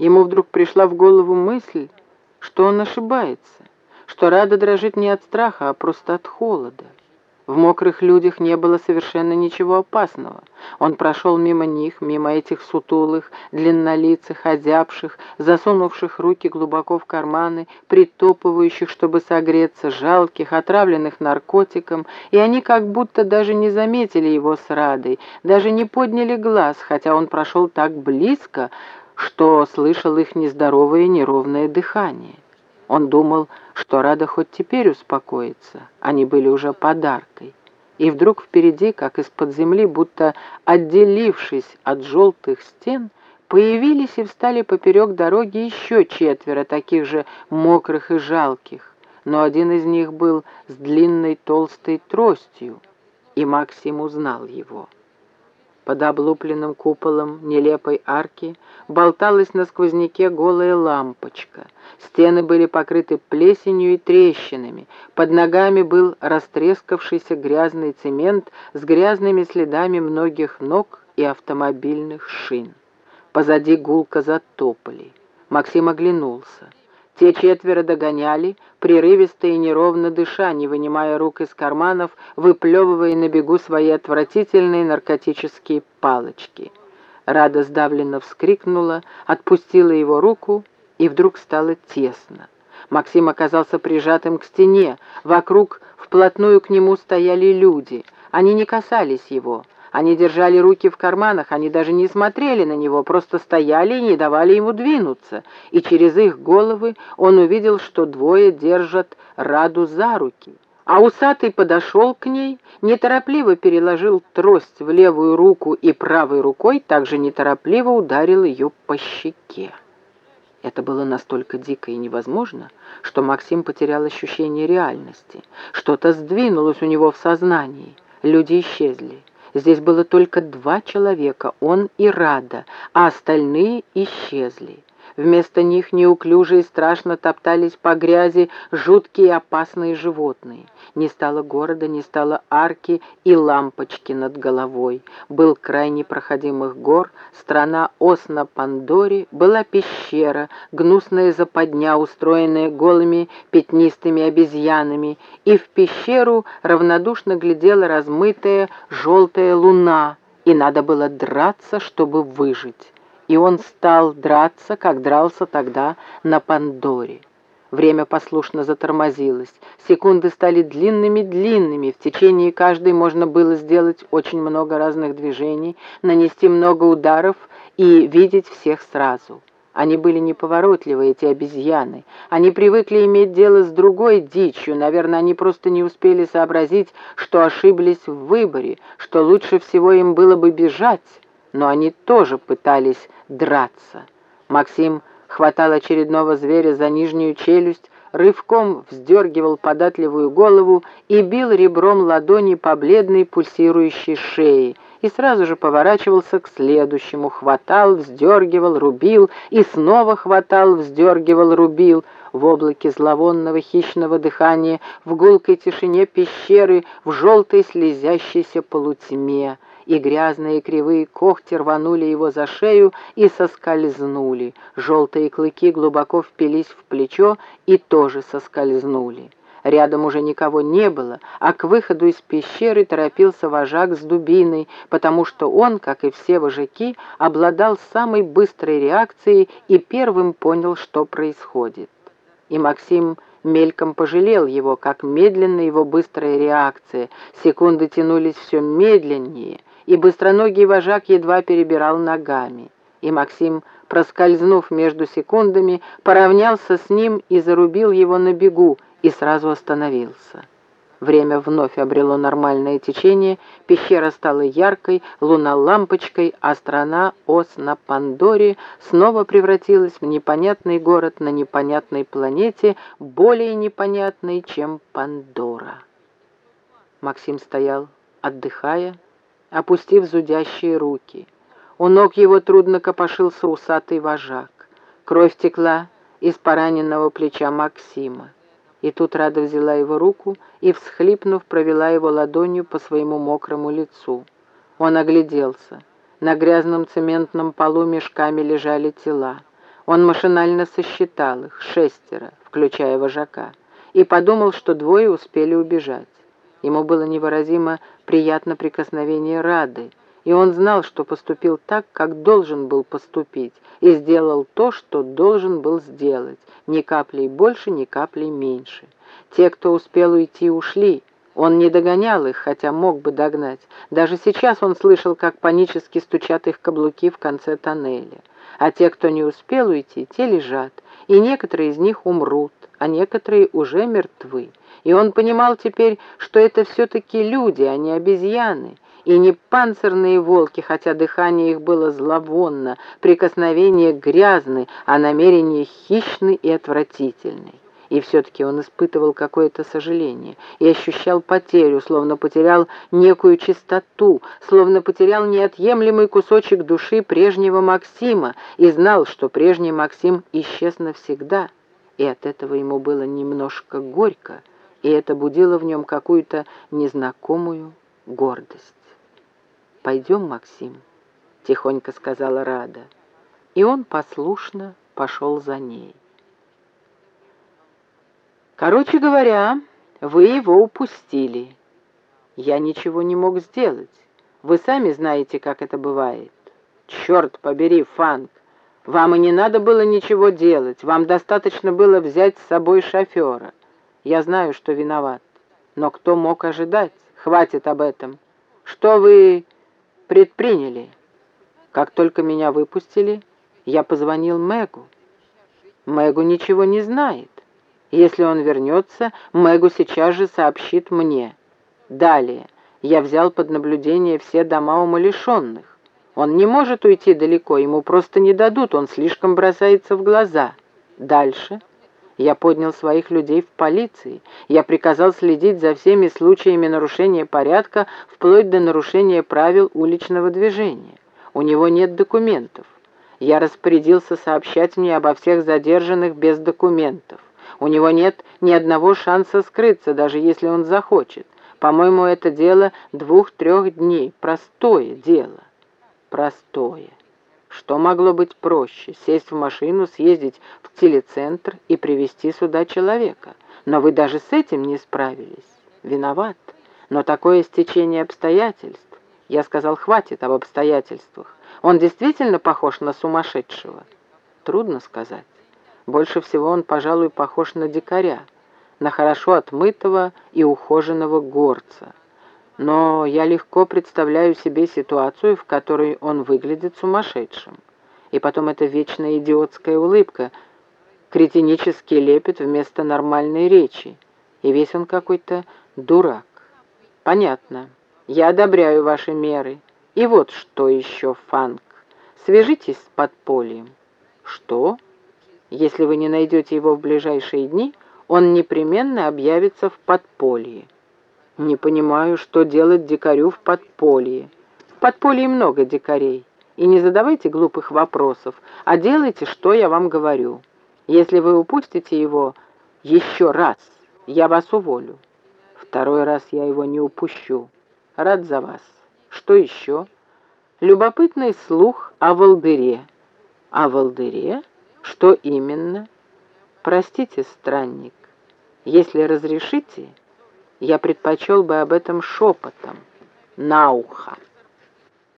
Ему вдруг пришла в голову мысль, что он ошибается, что Рада дрожит не от страха, а просто от холода. В мокрых людях не было совершенно ничего опасного. Он прошел мимо них, мимо этих сутулых, длиннолицых, озябших, засунувших руки глубоко в карманы, притопывающих, чтобы согреться, жалких, отравленных наркотиком, и они как будто даже не заметили его с Радой, даже не подняли глаз, хотя он прошел так близко, что слышал их нездоровое неровное дыхание. Он думал, что Рада хоть теперь успокоится, они были уже подаркой. И вдруг впереди, как из-под земли, будто отделившись от желтых стен, появились и встали поперек дороги еще четверо таких же мокрых и жалких, но один из них был с длинной толстой тростью, и Максим узнал его. Под облупленным куполом нелепой арки болталась на сквозняке голая лампочка. Стены были покрыты плесенью и трещинами. Под ногами был растрескавшийся грязный цемент с грязными следами многих ног и автомобильных шин. Позади гулко затопали. Максим оглянулся. Те четверо догоняли, прерывисто и неровно дыша, не вынимая рук из карманов, выплевывая на бегу свои отвратительные наркотические палочки. Рада сдавленно вскрикнула, отпустила его руку, и вдруг стало тесно. Максим оказался прижатым к стене, вокруг вплотную к нему стояли люди. Они не касались его, они держали руки в карманах, они даже не смотрели на него, просто стояли и не давали ему двинуться. И через их головы он увидел, что двое держат Раду за руки. А усатый подошел к ней, неторопливо переложил трость в левую руку и правой рукой также неторопливо ударил ее по щеке. Это было настолько дико и невозможно, что Максим потерял ощущение реальности. Что-то сдвинулось у него в сознании. Люди исчезли. Здесь было только два человека, он и Рада, а остальные исчезли. Вместо них неуклюже и страшно топтались по грязи жуткие и опасные животные. Не стало города, не стало арки и лампочки над головой. Был край непроходимых гор, страна Ос на Пандоре, была пещера, гнусная западня, устроенная голыми пятнистыми обезьянами, и в пещеру равнодушно глядела размытая желтая луна, и надо было драться, чтобы выжить и он стал драться, как дрался тогда на Пандоре. Время послушно затормозилось. Секунды стали длинными-длинными. В течение каждой можно было сделать очень много разных движений, нанести много ударов и видеть всех сразу. Они были неповоротливы, эти обезьяны. Они привыкли иметь дело с другой дичью. Наверное, они просто не успели сообразить, что ошиблись в выборе, что лучше всего им было бы бежать. Но они тоже пытались драться. Максим хватал очередного зверя за нижнюю челюсть, рывком вздергивал податливую голову и бил ребром ладони по бледной пульсирующей шее, и сразу же поворачивался к следующему, хватал, вздергивал, рубил, и снова хватал, вздергивал, рубил, в облаке зловонного хищного дыхания, в гулкой тишине пещеры, в желтой слезящейся полутьме и грязные кривые когти рванули его за шею и соскользнули. Желтые клыки глубоко впились в плечо и тоже соскользнули. Рядом уже никого не было, а к выходу из пещеры торопился вожак с дубиной, потому что он, как и все вожаки, обладал самой быстрой реакцией и первым понял, что происходит. И Максим мельком пожалел его, как медленно его быстрая реакция. Секунды тянулись все медленнее — и быстроногий вожак едва перебирал ногами. И Максим, проскользнув между секундами, поравнялся с ним и зарубил его на бегу, и сразу остановился. Время вновь обрело нормальное течение, пещера стала яркой, луна лампочкой, а страна Ос на Пандоре снова превратилась в непонятный город на непонятной планете, более непонятной, чем Пандора. Максим стоял, отдыхая, опустив зудящие руки. У ног его трудно копошился усатый вожак. Кровь текла из пораненного плеча Максима. И тут Рада взяла его руку и, всхлипнув, провела его ладонью по своему мокрому лицу. Он огляделся. На грязном цементном полу мешками лежали тела. Он машинально сосчитал их, шестеро, включая вожака, и подумал, что двое успели убежать. Ему было невыразимо приятно прикосновение Рады, и он знал, что поступил так, как должен был поступить, и сделал то, что должен был сделать, ни каплей больше, ни каплей меньше. Те, кто успел уйти, ушли. Он не догонял их, хотя мог бы догнать. Даже сейчас он слышал, как панически стучат их каблуки в конце тоннеля. А те, кто не успел уйти, те лежат, и некоторые из них умрут, а некоторые уже мертвы. И он понимал теперь, что это все-таки люди, а не обезьяны, и не панцирные волки, хотя дыхание их было зловонно, прикосновения грязны, а намерения хищны и отвратительны. И все-таки он испытывал какое-то сожаление и ощущал потерю, словно потерял некую чистоту, словно потерял неотъемлемый кусочек души прежнего Максима и знал, что прежний Максим исчез навсегда. И от этого ему было немножко горько, и это будило в нем какую-то незнакомую гордость. «Пойдем, Максим», — тихонько сказала Рада. И он послушно пошел за ней. «Короче говоря, вы его упустили. Я ничего не мог сделать. Вы сами знаете, как это бывает. Черт побери, Фанк, вам и не надо было ничего делать. Вам достаточно было взять с собой шофера. Я знаю, что виноват. Но кто мог ожидать? Хватит об этом. Что вы предприняли. Как только меня выпустили, я позвонил Мэгу. Мэгу ничего не знает. Если он вернется, Мэгу сейчас же сообщит мне. Далее. Я взял под наблюдение все дома умалишенных. Он не может уйти далеко, ему просто не дадут, он слишком бросается в глаза. Дальше. Я поднял своих людей в полиции. Я приказал следить за всеми случаями нарушения порядка, вплоть до нарушения правил уличного движения. У него нет документов. Я распорядился сообщать мне обо всех задержанных без документов. У него нет ни одного шанса скрыться, даже если он захочет. По-моему, это дело двух-трех дней. Простое дело. Простое. Что могло быть проще? Сесть в машину, съездить в телецентр и привести сюда человека. Но вы даже с этим не справились. Виноват. Но такое стечение обстоятельств. Я сказал, хватит об обстоятельствах. Он действительно похож на сумасшедшего? Трудно сказать. Больше всего он, пожалуй, похож на дикаря, на хорошо отмытого и ухоженного горца но я легко представляю себе ситуацию, в которой он выглядит сумасшедшим. И потом эта вечная идиотская улыбка, кретинический лепет вместо нормальной речи, и весь он какой-то дурак. Понятно. Я одобряю ваши меры. И вот что еще, Фанк. Свяжитесь с подпольем. Что? Если вы не найдете его в ближайшие дни, он непременно объявится в подполье. Не понимаю, что делать дикарю в подполье. В подполье много дикарей. И не задавайте глупых вопросов, а делайте, что я вам говорю. Если вы упустите его еще раз, я вас уволю. Второй раз я его не упущу. Рад за вас. Что еще? Любопытный слух о Волдыре. О Волдыре? Что именно? Простите, странник, если разрешите... Я предпочел бы об этом шепотом, на ухо.